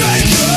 strength